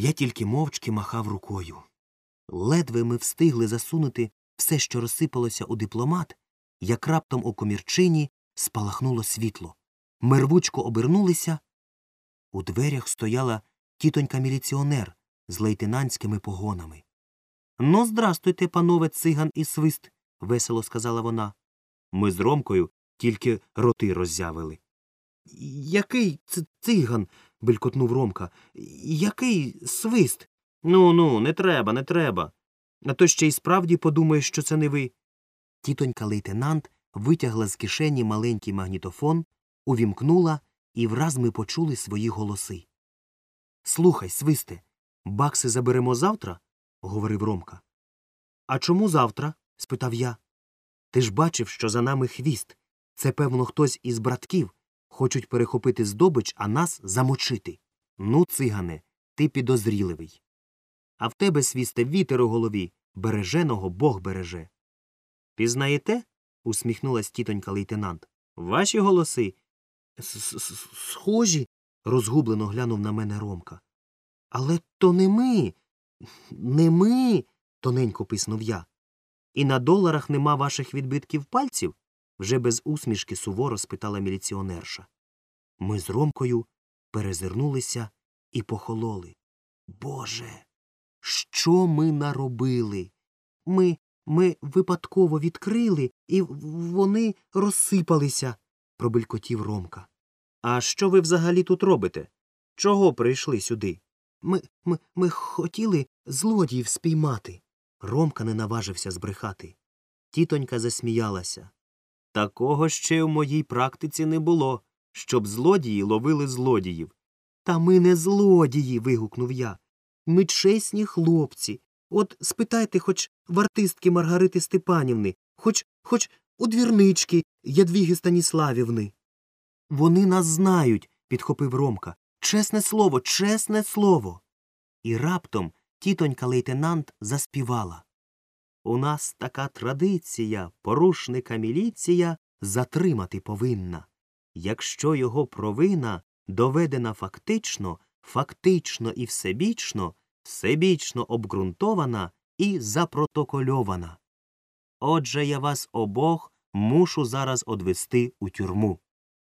Я тільки мовчки махав рукою. Ледве ми встигли засунути все, що розсипалося у дипломат, як раптом у комірчині спалахнуло світло. Ми рвучко обернулися. У дверях стояла тітонька міліціонер з лейтенантськими погонами. Ну, здрастуйте, панове циган і свист, весело сказала вона. Ми з Ромкою тільки роти роззявили. Який циган? Белькотнув Ромка. Який свист? Ну ну, не треба, не треба. А то ще й справді подумаєш, що це не ви. Тітонька лейтенант витягла з кишені маленький магнітофон, увімкнула, і враз ми почули свої голоси. Слухай, свисте, бакси заберемо завтра? говорив Ромка. А чому завтра? спитав я. Ти ж бачив, що за нами хвіст. Це, певно, хтось із братків. Хочуть перехопити здобич, а нас замочити. Ну, цигане, ти підозріливий. А в тебе, свісте, вітер у голові. Береженого Бог береже. Пізнаєте? усміхнулась тітонька лейтенант. Ваші голоси. Схожі. розгублено глянув на мене Ромка. Але то не ми. Не ми. тоненько писнув я. І на доларах нема ваших відбитків пальців? вже без усмішки суворо спитала міліціонерша. Ми з Ромкою перезирнулися і похололи. Боже, що ми наробили? Ми ми випадково відкрили, і вони розсипалися, пробелькотів Ромка. А що ви взагалі тут робите? Чого прийшли сюди? Ми ми, ми хотіли злодіїв спіймати. Ромка не наважився збрехати. Тітонька засміялася. Такого ще в моїй практиці не було, щоб злодії ловили злодіїв. Та ми не злодії. вигукнув я. Ми чесні хлопці. От спитайте хоч в артистки Маргарити Степанівни, хоч хоч у двірнички Ядвіги Станіславівни. Вони нас знають, підхопив Ромка. Чесне слово, чесне слово. І раптом тітонька лейтенант заспівала. У нас така традиція, порушника міліція затримати повинна. Якщо його провина доведена фактично, фактично і всебічно, всебічно обґрунтована і запротокольована. Отже, я вас обох мушу зараз одвести у тюрму.